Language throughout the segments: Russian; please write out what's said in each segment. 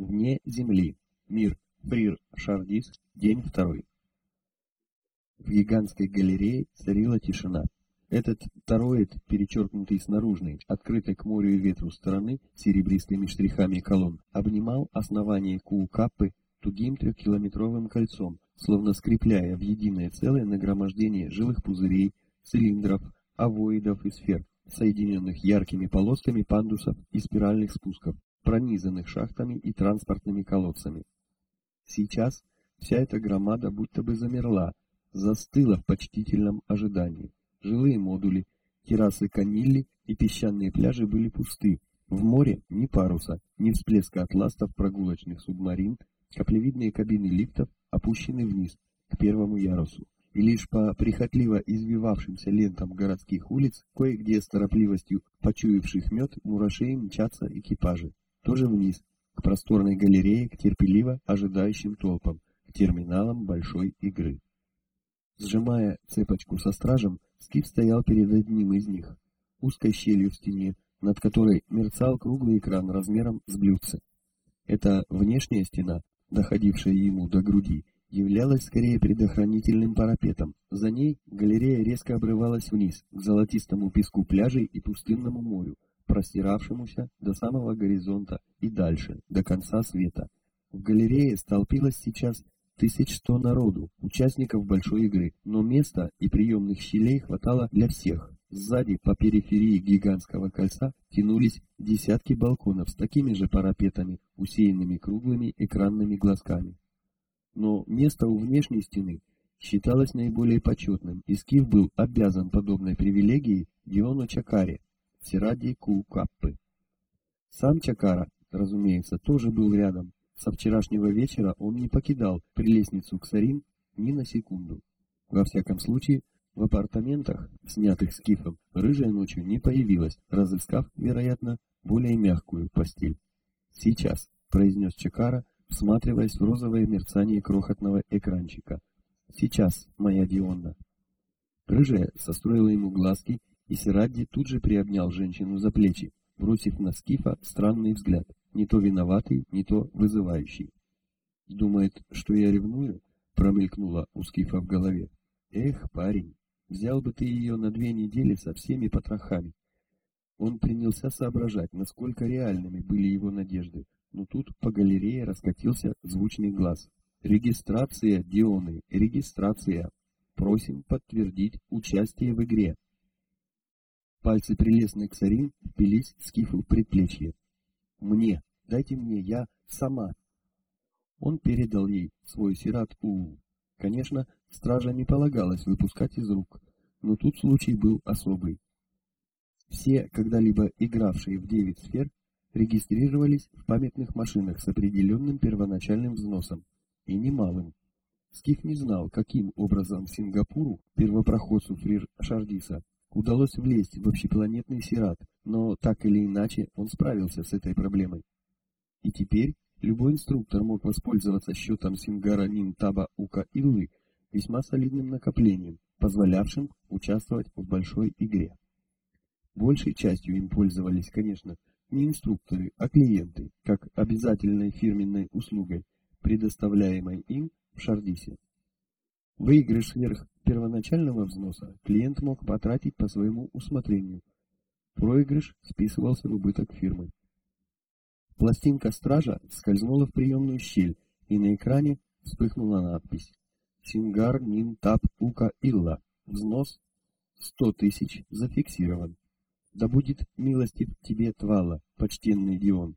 Вне Земли. Мир. Фрир Шардис. День второй. В гигантской галерее царила тишина. Этот тороид, перечеркнутый с наружной, открытой к морю и ветру стороны, серебристыми штрихами колонн, обнимал основание Куукаппы тугим трехкилометровым кольцом, словно скрепляя в единое целое нагромождение жилых пузырей, цилиндров, овоидов и сфер, соединенных яркими полосками пандусов и спиральных спусков, пронизанных шахтами и транспортными колодцами. Сейчас вся эта громада будто бы замерла, застыла в почтительном ожидании. Жилые модули, террасы Канилли и песчаные пляжи были пусты. В море ни паруса, ни всплеска атластов прогулочных субмарин, каплевидные кабины лифтов опущены вниз, к первому ярусу. И лишь по прихотливо извивавшимся лентам городских улиц, кое-где с торопливостью почуявших мед, мурашей мчатся экипажи. Тоже вниз, к просторной галерее, к терпеливо ожидающим толпам, к терминалам большой игры. Сжимая цепочку со стражем, Скиф стоял перед одним из них, узкой щелью в стене, над которой мерцал круглый экран размером с блюдце. Эта внешняя стена, доходившая ему до груди, являлась скорее предохранительным парапетом. За ней галерея резко обрывалась вниз, к золотистому песку пляжей и пустынному морю, простиравшемуся до самого горизонта и дальше, до конца света. В галерее столпилось сейчас тысяч сто народу, участников большой игры, но места и приемных щелей хватало для всех. Сзади, по периферии гигантского кольца, тянулись десятки балконов с такими же парапетами, усеянными круглыми экранными глазками. Но место у внешней стены считалось наиболее почетным, и Скиф был обязан подобной привилегией Диону Чакаре, Сиради Кукаппы. Сам Чакара, разумеется, тоже был рядом, со вчерашнего вечера он не покидал прелестницу Ксарин ни на секунду. Во всяком случае, в апартаментах, снятых скифом, рыжая ночью не появилась, разыскав, вероятно, более мягкую постель. «Сейчас», — произнес Чакара, всматриваясь в розовое мерцание крохотного экранчика. «Сейчас, моя Дионна». Рыжая состроила ему глазки, и Сирадди тут же приобнял женщину за плечи, бросив на Скифа странный взгляд не то виноватый, не то вызывающий. Думает, что я ревную? Промелькнула у Скифа в голове. Эх, парень, взял бы ты ее на две недели со всеми потрохами. Он принялся соображать, насколько реальными были его надежды, но тут по галерее раскатился звучный глаз. Регистрация, Дионы, регистрация. Просим подтвердить участие в игре. Пальцы прелестной Ксарин впились Скифу в предплечье. Мне, дайте мне, я сама. Он передал ей свой сират У. Конечно, стража не полагалось выпускать из рук, но тут случай был особый. Все, когда-либо игравшие в девять сфер, регистрировались в памятных машинах с определенным первоначальным взносом, и немалым. Скиф не знал, каким образом Сингапуру, первопроходцу Фрир Шардиса, удалось влезть в общепланетный сират, но так или иначе он справился с этой проблемой. И теперь любой инструктор мог воспользоваться счетом Сингара Нинтаба Ука Иллы весьма солидным накоплением, позволявшим участвовать в большой игре. Большей частью им пользовались, конечно, не инструкторы, а клиенты, как обязательной фирменной услугой, предоставляемой им в Шардисе. Выигрыш сверх первоначального взноса клиент мог потратить по своему усмотрению. Проигрыш списывался в убыток фирмы. Пластинка стража скользнула в приемную щель, и на экране вспыхнула надпись «Сингар Нин Тап Ука Илла. Взнос 100 тысяч зафиксирован. Да будет милостив тебе Твала, почтенный Дион».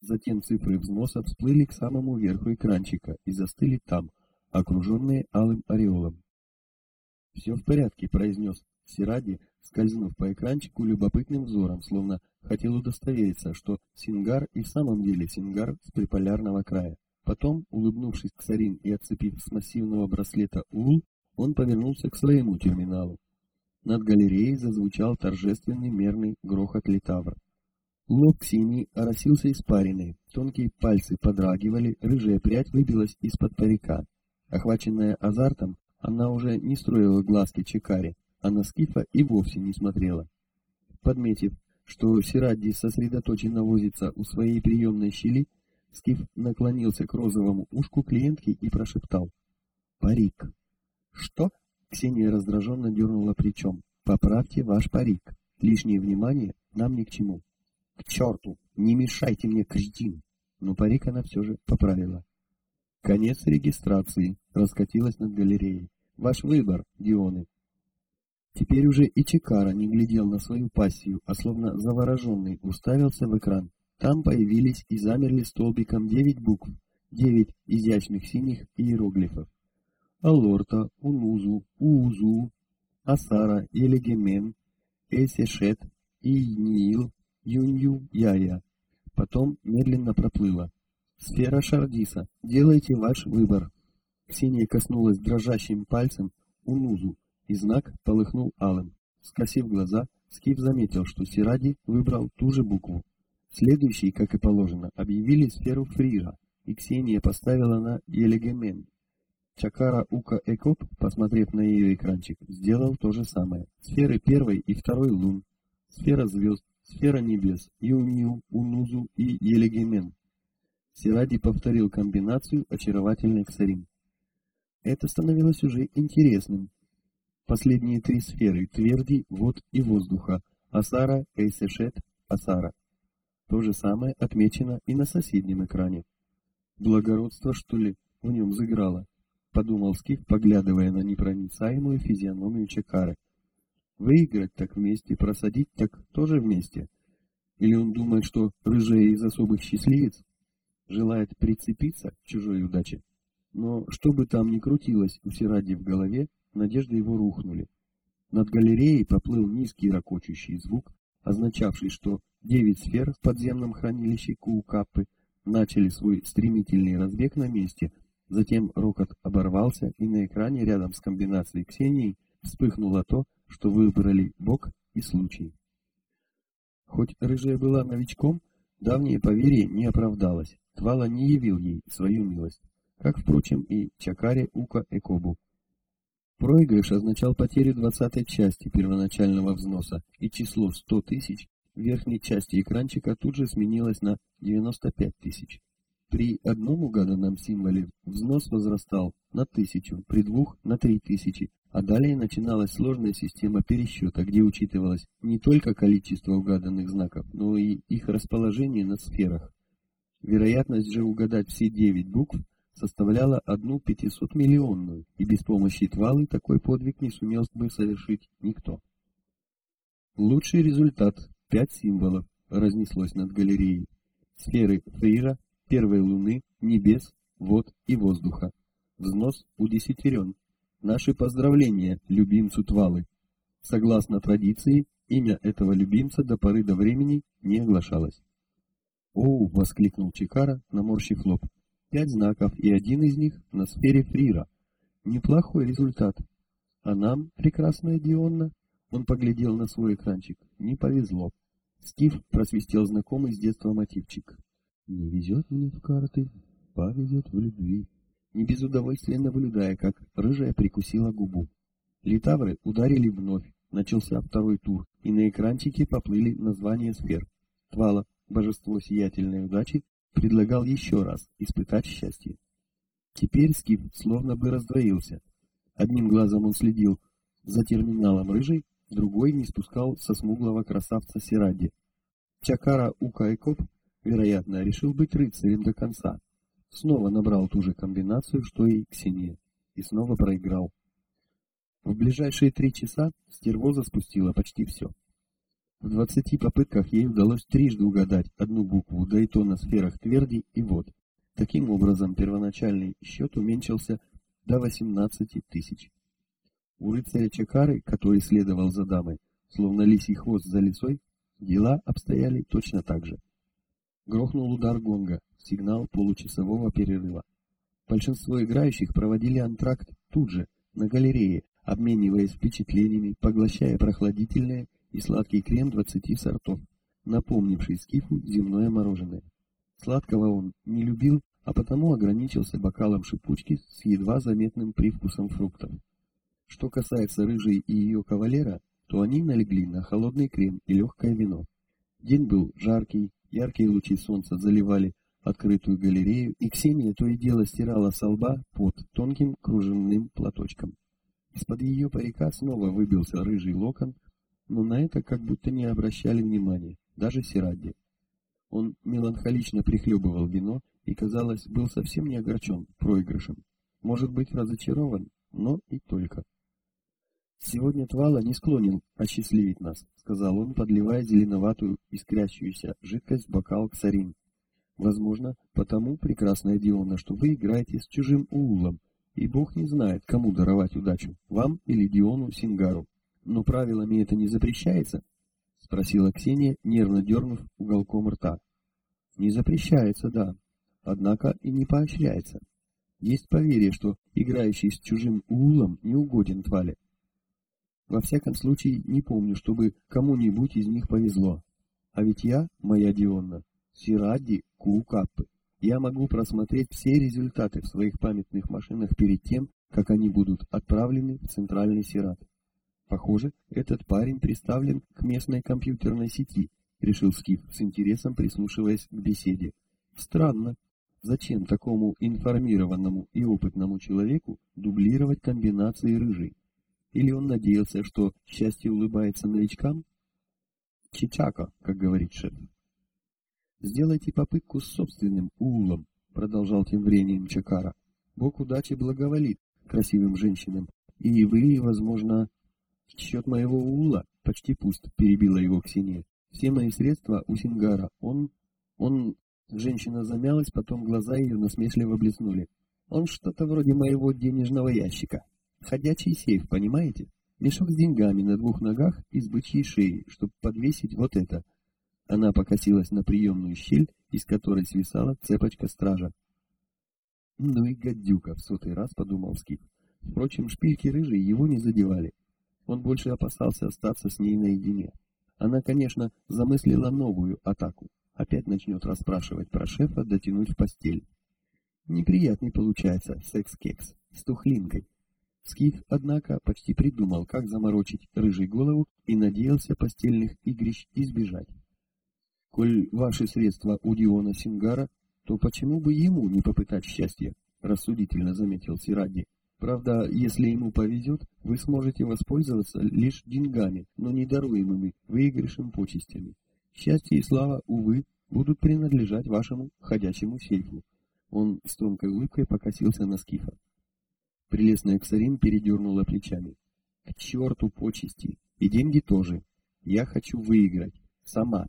Затем цифры взноса всплыли к самому верху экранчика и застыли там, окруженные алым ореолом. «Все в порядке», — произнес Сиради, скользнув по экранчику любопытным взором, словно хотел удостовериться, что Сингар и в самом деле Сингар с приполярного края. Потом, улыбнувшись к Сарин и отцепив с массивного браслета ул, он повернулся к своему терминалу. Над галереей зазвучал торжественный мерный грохот литавра. Лоб Ксении оросился испариной, тонкие пальцы подрагивали, рыжая прядь выбилась из-под парика. Охваченная азартом, она уже не строила глазки Чекаре, а на Скифа и вовсе не смотрела. Подметив, что Сирадди сосредоточенно возится у своей приемной щели, Стив наклонился к розовому ушку клиентки и прошептал. «Парик». «Что?» Ксения раздраженно дернула плечом. «Поправьте ваш парик. Лишнее внимание нам ни к чему». «К черту! Не мешайте мне, кретин!» Но парик она все же поправила. «Конец регистрации», — раскатилась над галереей. «Ваш выбор, Дионы». Теперь уже и Чекара не глядел на свою пассию, а словно завороженный уставился в экран. Там появились и замерли столбиком девять букв, девять изящных синих иероглифов. Алорта, Унузу, Уузу, Асара, Елегемен, Эсешет, Ийнил, Юнью, Яя. Потом медленно проплыла. Сфера Шардиса, делайте ваш выбор. Ксения коснулась дрожащим пальцем Унузу, и знак полыхнул алым. Скосив глаза, Скиф заметил, что Сиради выбрал ту же букву. Следующие, как и положено, объявили сферу Фрира, и Ксения поставила на Елегемен. Чакара Ука Экоп, посмотрев на ее экранчик, сделал то же самое. Сферы первой и второй лун, сфера звезд, сфера небес, Юнью, Унузу и Елегемен. Сиради повторил комбинацию очаровательной Ксарим. Это становилось уже интересным. Последние три сферы – тверди, вод и воздуха, Асара, Эйсешет, Асара. То же самое отмечено и на соседнем экране. Благородство, что ли, в нем заиграло, подумал Скиф, поглядывая на непроницаемую физиономию Чекары. Выиграть так вместе, просадить так тоже вместе. Или он думает, что рыжая из особых счастливец желает прицепиться к чужой удаче? Но что бы там ни крутилось у Сиради в голове, надежды его рухнули. Над галереей поплыл низкий ракочущий звук, означавший, что девять сфер в подземном хранилище Куукаппы начали свой стремительный разбег на месте, затем рокот оборвался, и на экране рядом с комбинацией Ксении вспыхнуло то, что выбрали Бог и случай. Хоть рыжая была новичком, давнее поверье не оправдалось, Твала не явил ей свою милость, как, впрочем, и Чакаре Ука Экобу. Проигрыш означал потерю двадцатой части первоначального взноса, и число 100 тысяч в верхней части экранчика тут же сменилось на 95 тысяч. При одном угаданном символе взнос возрастал на тысячу, при двух на три тысячи, а далее начиналась сложная система пересчета, где учитывалось не только количество угаданных знаков, но и их расположение на сферах. Вероятность же угадать все девять букв составляла одну пятисотмиллионную, и без помощи Твалы такой подвиг не сумел бы совершить никто. Лучший результат – пять символов, разнеслось над галереей. Сферы Фейра, первой луны, небес, вод и воздуха. Взнос удесятерен. Наши поздравления любимцу Твалы. Согласно традиции, имя этого любимца до поры до времени не оглашалось. «Оу!» — воскликнул Чикара, наморщив лоб. Пять знаков, и один из них на сфере Фрира. Неплохой результат. А нам, прекрасная Дионна, он поглядел на свой экранчик. Не повезло. Стив просвистел знакомый с детства мотивчик. Не везет мне в карты, повезет в любви. Не без удовольствия наблюдая, как рыжая прикусила губу. Литавры ударили вновь. Начался второй тур, и на экранчике поплыли названия сфер. Твала, божество сиятельной удачи, предлагал еще раз испытать счастье. Теперь Скиф словно бы раздвоился. Одним глазом он следил за терминалом рыжий, другой не спускал со смуглого красавца Сиради. Чакара Укайкоп, вероятно, решил быть рыцарем до конца. Снова набрал ту же комбинацию, что и Ксения, и снова проиграл. В ближайшие три часа стервоза спустила почти все. В двадцати попытках ей удалось трижды угадать одну букву, да и то на сферах тверди и вод. Таким образом, первоначальный счет уменьшился до 18 тысяч. У рыцаря Чакары, который следовал за дамой, словно лисий хвост за лисой, дела обстояли точно так же. Грохнул удар гонга, сигнал получасового перерыва. Большинство играющих проводили антракт тут же, на галерее, обмениваясь впечатлениями, поглощая прохладительное и сладкий крем двадцати сортов, напомнивший Скифу земное мороженое. Сладкого он не любил, а потому ограничился бокалом шипучки с едва заметным привкусом фруктов. Что касается рыжей и ее кавалера, то они налегли на холодный крем и легкое вино. День был жаркий, яркие лучи солнца заливали открытую галерею, и Ксения то и дело стирала со лба под тонким кружевным платочком. Из-под ее парика снова выбился рыжий локон, но на это как будто не обращали внимания, даже Сирадди. Он меланхолично прихлебывал вино и, казалось, был совсем не огорчен проигрышем. Может быть, разочарован, но и только. «Сегодня Твала не склонен осчастливить нас», — сказал он, подливая зеленоватую искрящуюся жидкость в бокал ксарин. «Возможно, потому, прекрасная Диона, что вы играете с чужим уулом, и Бог не знает, кому даровать удачу, вам или Диону Сингару. Но правилами это не запрещается?» — спросила Ксения, нервно дернув уголком рта. «Не запрещается, да, однако и не поощряется. Есть поверье, что играющий с чужим уулом не угоден Твале. Во всяком случае, не помню, чтобы кому-нибудь из них повезло. А ведь я, моя Дионна, Сиради Куукаппы, я могу просмотреть все результаты в своих памятных машинах перед тем, как они будут отправлены в центральный Сират. Похоже, этот парень приставлен к местной компьютерной сети, решил Скиф с интересом прислушиваясь к беседе. Странно. Зачем такому информированному и опытному человеку дублировать комбинации рыжей? Или он надеялся, что счастье улыбается новичкам? Чичака, как говорит шеф. Сделайте попытку с собственным улом, продолжал тем временем Чакара. Бог удачи благоволит красивым женщинам, и вы, возможно, Счет моего ула почти пуст, перебила его Ксения. Все мои средства у Сингара. Он... он... Женщина замялась, потом глаза ее насмешливо блеснули. Он что-то вроде моего денежного ящика. Ходячий сейф, понимаете? Мешок с деньгами на двух ногах и с бычьей шеей, чтобы подвесить вот это. Она покосилась на приемную щель, из которой свисала цепочка стража. Ну и гадюка, в сотый раз подумал Скип. Впрочем, шпильки рыжие его не задевали. Он больше опасался остаться с ней наедине. Она, конечно, замыслила новую атаку. Опять начнет расспрашивать про шефа, дотянуть в постель. Неприятный получается секс-кекс с тухлинкой. Скиф, однако, почти придумал, как заморочить рыжей голову и надеялся постельных игрищ избежать. Коль ваши средства у Диона Сингара, то почему бы ему не попытать счастья? Рассудительно заметил Сиради. Правда, если ему повезет, вы сможете воспользоваться лишь деньгами, но не даруемыми выигрышем почестями. Счастье и слава, увы, будут принадлежать вашему ходячему сейфу. Он с тонкой улыбкой покосился на Скифа. Прелестная Ксарин передернула плечами. К черту почести. И деньги тоже. Я хочу выиграть. Сама.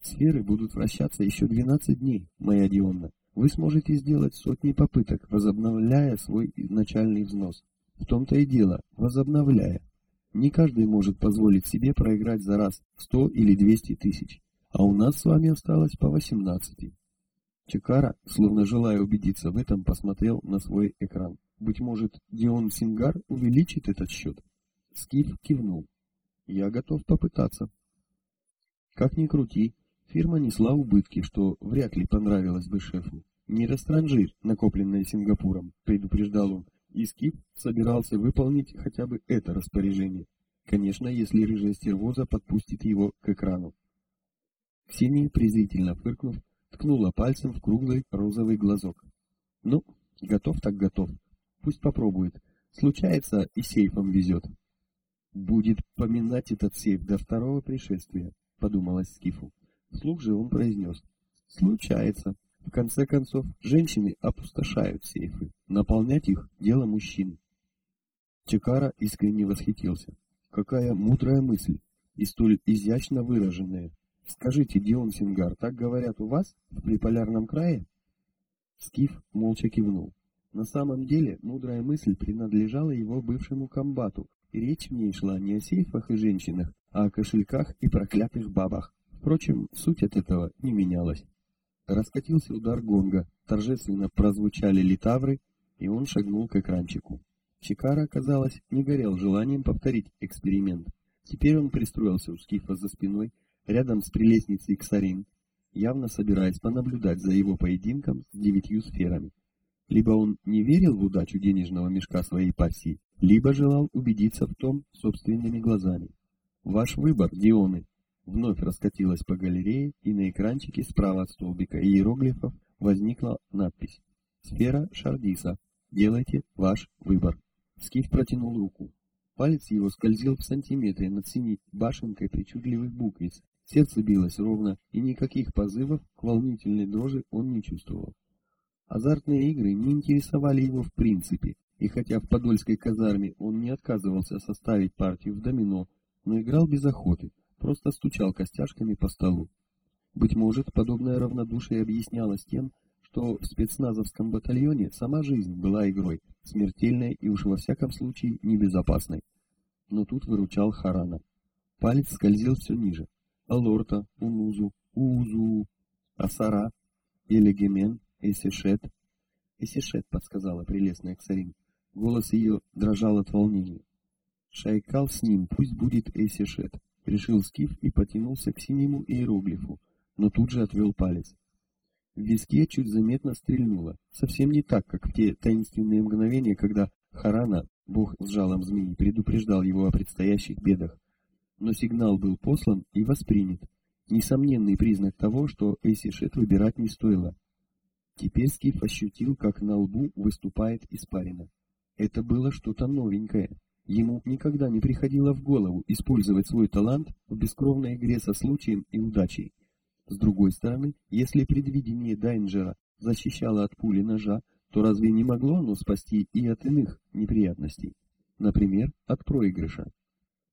Сферы будут вращаться еще 12 дней, моя Дионна вы сможете сделать сотни попыток, возобновляя свой изначальный взнос. В том-то и дело, возобновляя. Не каждый может позволить себе проиграть за раз 100 или 200 тысяч, а у нас с вами осталось по 18. Чекара, словно желая убедиться в этом, посмотрел на свой экран. Быть может, Дион Сингар увеличит этот счет? Скиф кивнул. Я готов попытаться. Как ни крути, Фирма несла убытки, что вряд ли понравилось бы шефу. Не растранжирь, накопленное Сингапуром, предупреждал он, и Скип собирался выполнить хотя бы это распоряжение. Конечно, если рыжая стервоза подпустит его к экрану. Ксения, презрительно фыркнув, ткнула пальцем в круглый розовый глазок. Ну, готов так готов. Пусть попробует. Случается, и сейфом везет. Будет поминать этот сейф до второго пришествия, подумалось Скифу. Вслух же он произнес. Случается. В конце концов, женщины опустошают сейфы. Наполнять их – дело мужчин. Чекара искренне восхитился. Какая мудрая мысль и столь изящно выраженная. Скажите, Дион Сингар, так говорят у вас, в приполярном крае? Скиф молча кивнул. На самом деле, мудрая мысль принадлежала его бывшему комбату, и речь в ней шла не о сейфах и женщинах, а о кошельках и проклятых бабах. Впрочем, суть от этого не менялась. Раскатился удар гонга, торжественно прозвучали литавры, и он шагнул к экранчику. Чикара, казалось, не горел желанием повторить эксперимент. Теперь он пристроился у скифа за спиной, рядом с прелестницей Ксарин, явно собираясь понаблюдать за его поединком с девятью сферами. Либо он не верил в удачу денежного мешка своей пассии, либо желал убедиться в том собственными глазами. Ваш выбор, Дионы, вновь раскатилась по галерее, и на экранчике справа от столбика иероглифов возникла надпись «Сфера Шардиса. Делайте ваш выбор». Скиф протянул руку. Палец его скользил в сантиметре над синей башенкой причудливых буквиц. Сердце билось ровно, и никаких позывов к волнительной дрожи он не чувствовал. Азартные игры не интересовали его в принципе, и хотя в подольской казарме он не отказывался составить партию в домино, но играл без охоты, просто стучал костяшками по столу. Быть может, подобное равнодушие объяснялось тем, что в спецназовском батальоне сама жизнь была игрой, смертельной и уж во всяком случае небезопасной. Но тут выручал Харана. Палец скользил все ниже. Алорта, Унузу, Уузу, Асара, Элегемен, Эсишет. Эсишет, подсказала прелестная Ксарин. Голос ее дрожал от волнения. Шайкал с ним, пусть будет Эсишет. Решил Скиф и потянулся к синему иероглифу, но тут же отвел палец. В виске чуть заметно стрельнуло, совсем не так, как в те таинственные мгновения, когда Харана, бог с жалом змеи, предупреждал его о предстоящих бедах. Но сигнал был послан и воспринят. Несомненный признак того, что Эсишет выбирать не стоило. Теперь Скиф ощутил, как на лбу выступает испарина. Это было что-то новенькое. Ему никогда не приходило в голову использовать свой талант в бескровной игре со случаем и удачей. С другой стороны, если предвидение Дайнджера защищало от пули ножа, то разве не могло оно спасти и от иных неприятностей? Например, от проигрыша.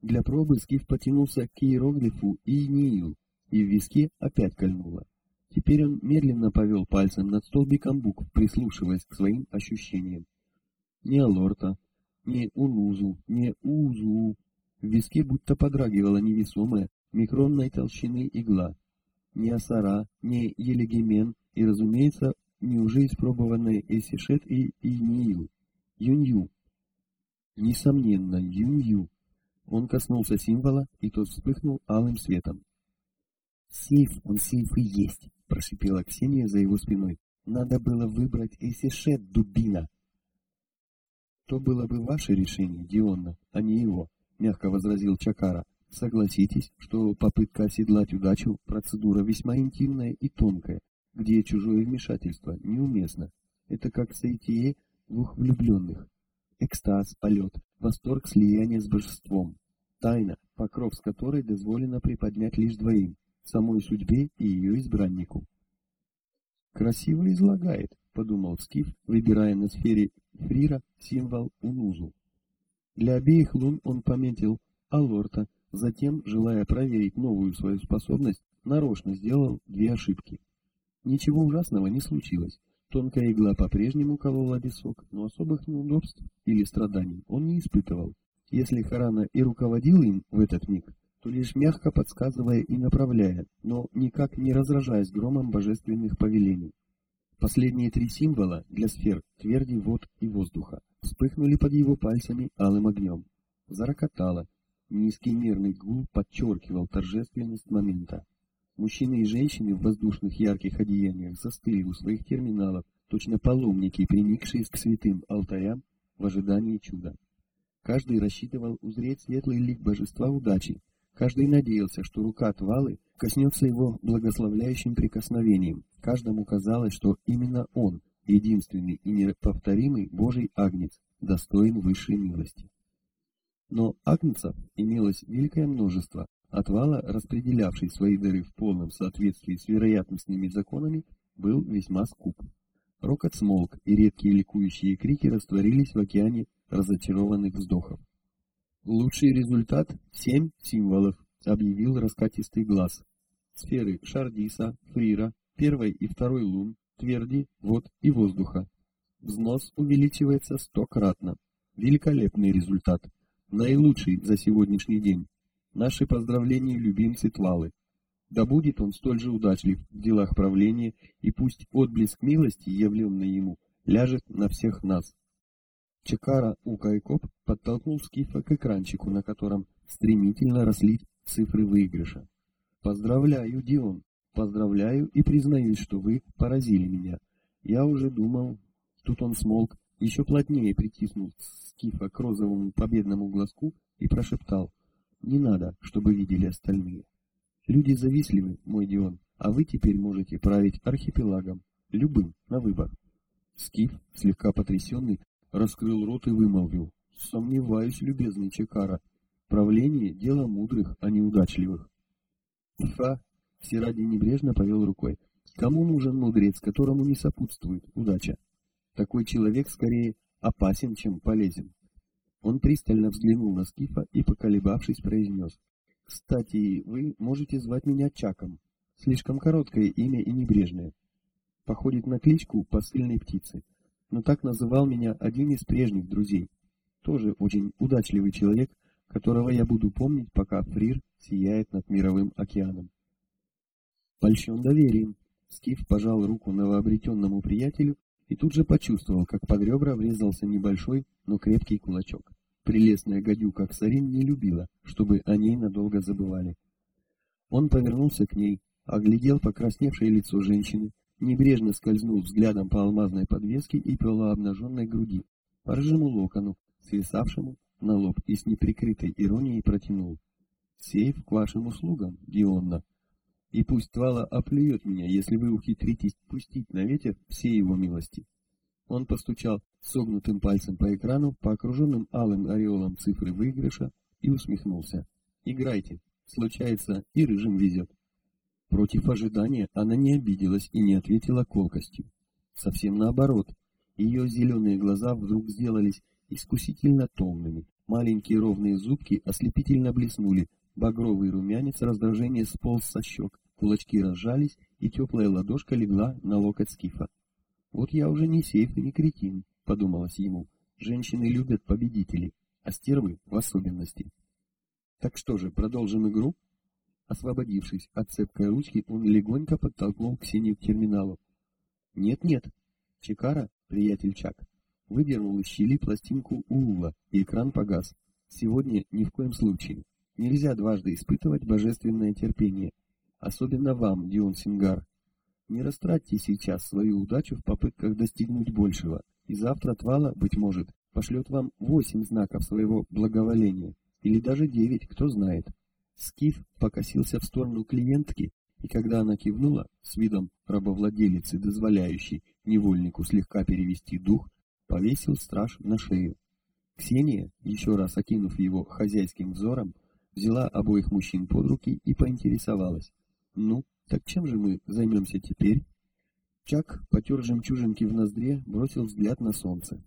Для пробы Скиф потянулся к иероглифу Иниил, и в виске опять кольнуло. Теперь он медленно повел пальцем над столбиком букв, прислушиваясь к своим ощущениям. Ни Алорта, ни Унузу, ни Узу. В виске будто подрагивала невесомая, микронной толщины игла, ни Асара, ни Елегимен и, разумеется, не уже испробованные Эсишет и Иниил. Юнью. Несомненно, Юнью. Он коснулся символа, и тот вспыхнул алым светом. «Сейф, он сейф и есть», — прошипела Ксения за его спиной. «Надо было выбрать Эсишет, дубина». «То было бы ваше решение, Дионна, а не его», — мягко возразил Чакара. Согласитесь, что попытка оседлать удачу – процедура весьма интимная и тонкая, где чужое вмешательство неуместно. Это как соитие двух влюбленных. Экстаз, полет, восторг слияния с божеством. Тайна, покров с которой дозволено приподнять лишь двоим – самой судьбе и ее избраннику. «Красиво излагает», — подумал Скиф, выбирая на сфере Фрира символ Унузу. Для обеих лун он пометил Алорта — Затем, желая проверить новую свою способность, нарочно сделал две ошибки. Ничего ужасного не случилось. Тонкая игла по-прежнему колола висок, но особых неудобств или страданий он не испытывал. Если Харана и руководил им в этот миг, то лишь мягко подсказывая и направляя, но никак не разражаясь громом божественных повелений. Последние три символа для сфер тверди, вод и воздуха вспыхнули под его пальцами алым огнем. Зарокотало, Низкий мирный гул подчеркивал торжественность момента. Мужчины и женщины в воздушных ярких одеяниях застыли у своих терминалов, точно паломники, приникшие к святым алтарям в ожидании чуда. Каждый рассчитывал узреть светлый лик божества удачи. Каждый надеялся, что рука Твалы коснется его благословляющим прикосновением. Каждому казалось, что именно он, единственный и неповторимый Божий Агнец, достоин высшей милости. Но агнцев имелось великое множество, отвала, распределявший свои дары в полном соответствии с вероятностными законами, был весьма скуп. Рокот смолк, и редкие ликующие крики растворились в океане разочарованных вздохов. Лучший результат — семь символов, объявил раскатистый глаз. Сферы Шардиса, Фрира, первой и второй лун, тверди, вод и воздуха. Взнос увеличивается стократно. Великолепный результат наилучший за сегодняшний день. Наши поздравления любимцы Твалы. Да будет он столь же удачлив в делах правления, и пусть отблеск милости, явленный ему, ляжет на всех нас. Чекара Укайкоп подтолкнул Скифа к экранчику, на котором стремительно росли цифры выигрыша. «Поздравляю, Дион, поздравляю и признаюсь, что вы поразили меня. Я уже думал...» Тут он смолк, еще плотнее притиснул Скифа к розовому победному глазку и прошептал «Не надо, чтобы видели остальные». Люди завистливы, мой Дион, а вы теперь можете править архипелагом, любым, на выбор. Скиф, слегка потрясенный, раскрыл рот и вымолвил. Сомневаюсь, любезный Чекара. Правление — дело мудрых, а не удачливых. Фа, Сиради небрежно повел рукой. Кому нужен мудрец, которому не сопутствует удача? Такой человек скорее опасен, чем полезен. Он пристально взглянул на Скифа и, поколебавшись, произнес. «Кстати, вы можете звать меня Чаком. Слишком короткое имя и небрежное. Походит на кличку посыльной птицы. Но так называл меня один из прежних друзей. Тоже очень удачливый человек, которого я буду помнить, пока Фрир сияет над мировым океаном. Польщен доверием. Скиф пожал руку новообретенному приятелю и тут же почувствовал, как под ребра врезался небольшой, но крепкий кулачок. Прелестная гадюка Ксарин не любила, чтобы о ней надолго забывали. Он повернулся к ней, оглядел покрасневшее лицо женщины, небрежно скользнул взглядом по алмазной подвеске и полуобнаженной груди, по рыжему локону, свисавшему на лоб и с неприкрытой иронией протянул. «Сейф к вашим услугам, Дионна!» И пусть Твала оплюет меня, если вы ухитритесь пустить на ветер все его милости. Он постучал согнутым пальцем по экрану, по окруженным алым ореолом цифры выигрыша и усмехнулся. Играйте. Случается, и рыжим везет. Против ожидания она не обиделась и не ответила колкостью. Совсем наоборот. Ее зеленые глаза вдруг сделались искусительно томными. Маленькие ровные зубки ослепительно блеснули, Багровый румянец раздражения сполз со щек, кулачки разжались, и теплая ладошка легла на локоть Скифа. «Вот я уже не сейф и не кретин», — подумалось ему. «Женщины любят победителей, а стервы в особенности». «Так что же, продолжим игру?» Освободившись от цепкой ручки, он легонько подтолкнул Ксению к терминалу. «Нет-нет, Чекара, приятель Чак, выдернул из щели пластинку Уула, и экран погас. Сегодня ни в коем случае. Нельзя дважды испытывать божественное терпение, особенно вам, Дион Сингар. Не растратьте сейчас свою удачу в попытках достигнуть большего, и завтра Твала, быть может, пошлет вам восемь знаков своего благоволения, или даже девять, кто знает. Скиф покосился в сторону клиентки, и когда она кивнула, с видом рабовладелицы, дозволяющей невольнику слегка перевести дух, повесил страж на шею. Ксения, еще раз окинув его хозяйским взором, взяла обоих мужчин под руки и поинтересовалась. «Ну, так чем же мы займемся теперь?» Чак потер жемчужинки в ноздре, бросил взгляд на солнце.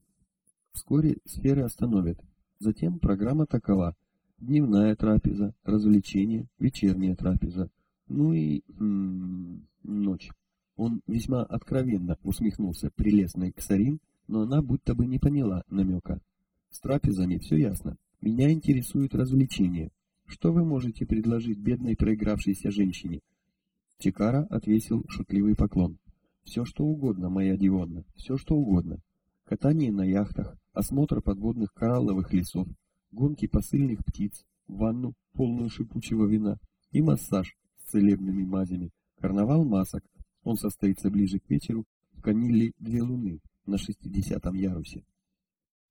Вскоре сферы остановят. Затем программа такова. Дневная трапеза, развлечение, вечерняя трапеза. Ну и... М -м, ночь. Он весьма откровенно усмехнулся прелестной Ксарин, но она будто бы не поняла намека. С трапезами все ясно. Меня интересует развлечение. Что вы можете предложить бедной проигравшейся женщине? Чикара отвесил шутливый поклон. Все что угодно, моя Дионна, все что угодно. Катание на яхтах, осмотр подводных коралловых лесов, гонки посыльных птиц, ванну, полную шипучего вина и массаж с целебными мазями, карнавал масок. Он состоится ближе к вечеру в Канилле две луны на шестидесятом ярусе.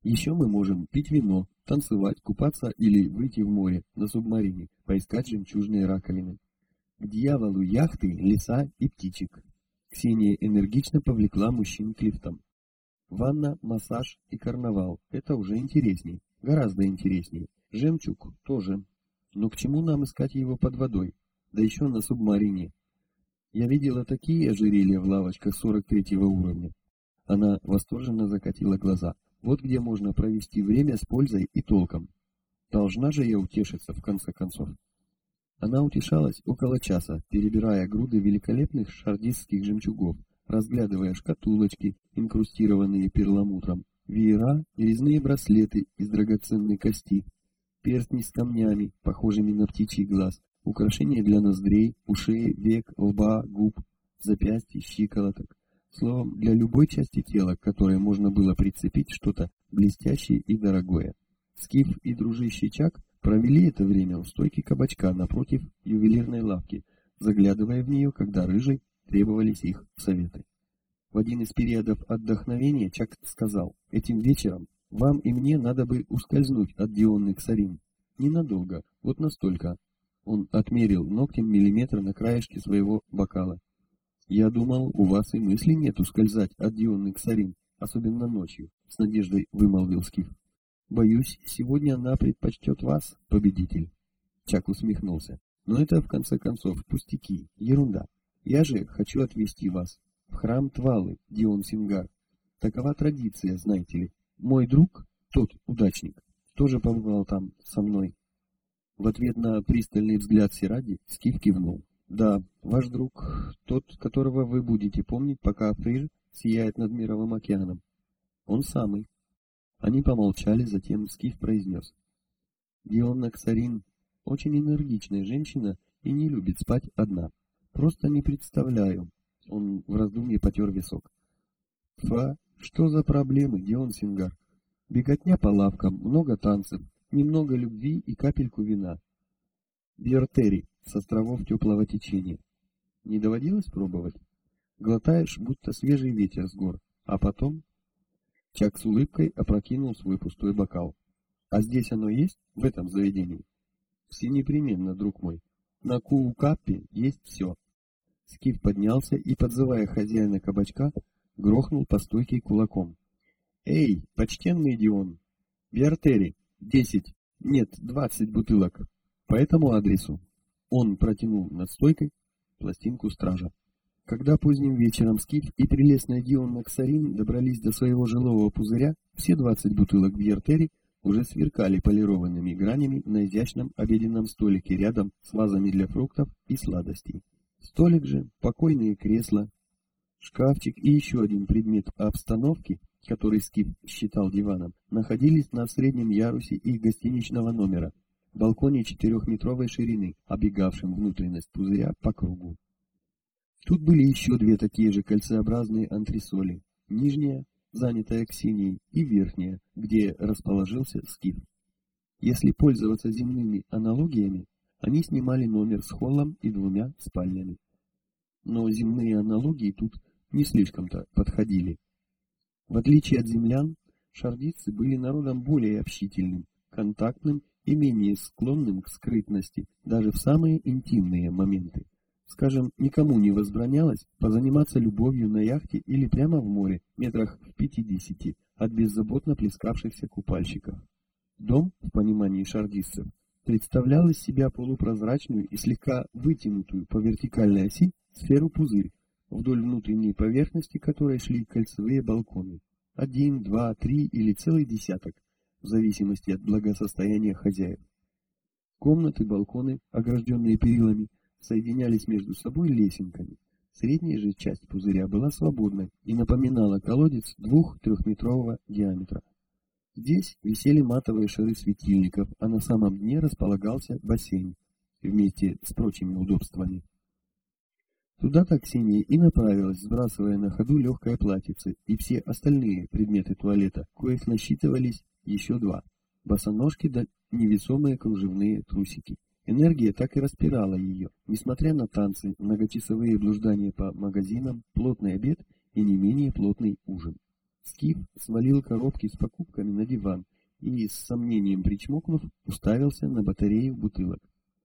Еще мы можем пить вино, танцевать, купаться или выйти в море на субмарине, поискать жемчужные раковины. К дьяволу яхты, леса и птичек. Ксения энергично повлекла мужчин к лифтам. Ванна, массаж и карнавал – это уже интересней, гораздо интереснее. Жемчуг тоже. Но к чему нам искать его под водой? Да еще на субмарине. Я видела такие ожерелья в лавочках 43 уровня. Она восторженно закатила глаза. Вот где можно провести время с пользой и толком. Должна же я утешиться, в конце концов. Она утешалась около часа, перебирая груды великолепных шардистских жемчугов, разглядывая шкатулочки, инкрустированные перламутром, веера и резные браслеты из драгоценной кости, перстни с камнями, похожими на птичий глаз, украшения для ноздрей, ушей, век, лба, губ, запястья, щиколоток. Словом, для любой части тела, к которой можно было прицепить что-то блестящее и дорогое. Скиф и дружище Чак провели это время у стойки кабачка напротив ювелирной лавки, заглядывая в нее, когда рыжий требовались их советы. В один из периодов отдохновения Чак сказал, «Этим вечером вам и мне надо бы ускользнуть от Дионны Ксарин. Ненадолго, вот настолько. Он отмерил ногтем миллиметр на краешке своего бокала. «Я думал, у вас и мысли нет ускользать от Дионы Ксарин, особенно ночью», — с надеждой вымолвил Скиф. «Боюсь, сегодня она предпочтет вас, победитель». Чак усмехнулся. «Но это, в конце концов, пустяки, ерунда. Я же хочу отвезти вас в храм Твалы, Дион Сингар. Такова традиция, знаете ли. Мой друг, тот удачник, тоже побывал там со мной. В ответ на пристальный взгляд Сиради Скиф кивнул. Да, ваш друг, тот, которого вы будете помнить, пока Фрир сияет над Мировым океаном. Он самый. Они помолчали, затем Скиф произнес. Дионна Ксарин очень энергичная женщина и не любит спать одна. Просто не представляю. Он в раздумье потер висок. Фа, что за проблемы, Дион Сингар? Беготня по лавкам, много танцев, немного любви и капельку вина. Бьертери с островов теплого течения. Не доводилось пробовать? Глотаешь, будто свежий ветер с гор, а потом... Чак с улыбкой опрокинул свой пустой бокал. А здесь оно есть, в этом заведении? Все непременно, друг мой. На Куукаппе есть все. Скиф поднялся и, подзывая хозяина кабачка, грохнул по стойке кулаком. «Эй, почтенный Дион! Биартери, десять, нет, двадцать бутылок. По этому адресу». Он протянул над стойкой пластинку стража. Когда поздним вечером Скиф и прелестная Дион Наксарин добрались до своего жилого пузыря, все двадцать бутылок Бьертери уже сверкали полированными гранями на изящном обеденном столике рядом с вазами для фруктов и сладостей. Столик же, покойные кресла, шкафчик и еще один предмет обстановки который Скип считал диваном, находились на среднем ярусе их гостиничного номера, балконе четырехметровой ширины, обегавшем внутренность пузыря по кругу. Тут были еще две такие же кольцеобразные антресоли, нижняя, занятая Ксенией, и верхняя, где расположился Скип. Если пользоваться земными аналогиями, они снимали номер с холлом и двумя спальнями. Но земные аналогии тут не слишком-то подходили. В отличие от землян, шардицы были народом более общительным, контактным и менее склонным к скрытности даже в самые интимные моменты. Скажем, никому не возбранялось позаниматься любовью на яхте или прямо в море, метрах в 50 от беззаботно плескавшихся купальщиков. Дом, в понимании шардистцев, представлял из себя полупрозрачную и слегка вытянутую по вертикальной оси сферу-пузырь, вдоль внутренней поверхности которой шли кольцевые балконы. Один, два, три или целый десяток, в зависимости от благосостояния хозяев. Комнаты, балконы, огражденные перилами, соединялись между собой лесенками. Средняя же часть пузыря была свободной и напоминала колодец двух-трехметрового диаметра. Здесь висели матовые шары светильников, а на самом дне располагался бассейн вместе с прочими удобствами. Туда-то Ксения и направилась, сбрасывая на ходу легкое платьице и все остальные предметы туалета, коих насчитывались еще два. Босоножки да невесомые кружевные трусики. Энергия так и распирала ее, несмотря на танцы, многочасовые блуждания по магазинам, плотный обед и не менее плотный ужин. Скиф свалил коробки с покупками на диван и, с сомнением причмокнув, уставился на батарею бутылок.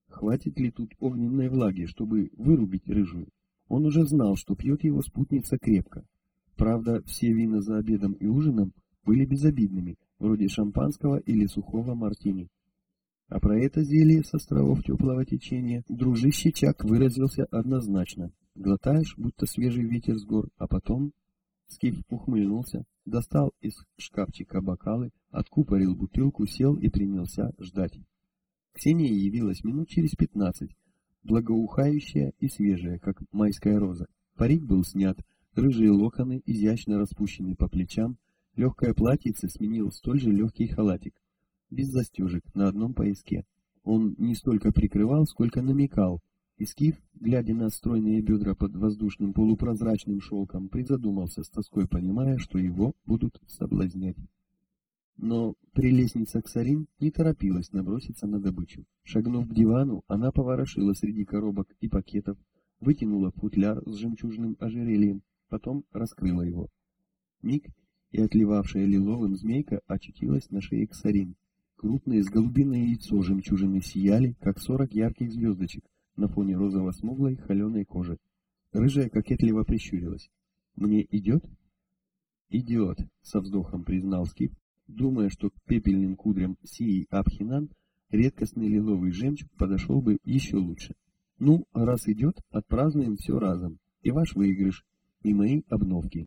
Хватит ли тут огненной влаги, чтобы вырубить рыжую? Он уже знал, что пьет его спутница крепко. Правда, все вина за обедом и ужином были безобидными, вроде шампанского или сухого мартини. А про это зелье с островов теплого течения дружище Чак выразился однозначно. Глотаешь, будто свежий ветер с гор, а потом... Скиф ухмыльнулся, достал из шкафчика бокалы, откупорил бутылку, сел и принялся ждать. Ксения явилась минут через пятнадцать, благоухающая и свежая, как майская роза. Парик был снят, рыжие локоны изящно распущены по плечам, легкое платьице сменил столь же легкий халатик, без застежек, на одном пояске. Он не столько прикрывал, сколько намекал, и глядя на стройные бедра под воздушным полупрозрачным шелком, призадумался с тоской, понимая, что его будут соблазнять. Но прелестница Ксарин не торопилась наброситься на добычу. Шагнув к дивану, она поворошила среди коробок и пакетов, вытянула футляр с жемчужным ожерельем, потом раскрыла его. Миг, и отливавшая лиловым змейка очутилась на шее Ксарин. Крупные с голубиное яйцо жемчужины сияли, как сорок ярких звездочек на фоне розово-смуглой холеной кожи. Рыжая кокетливо прищурилась. «Мне идет?» «Идет», — со вздохом признал Скип, думая, что к пепельным кудрям Сии Абхинан редкостный лиловый жемчуг подошел бы еще лучше. «Ну, раз идет, отпразднуем все разом. И ваш выигрыш, и мои обновки».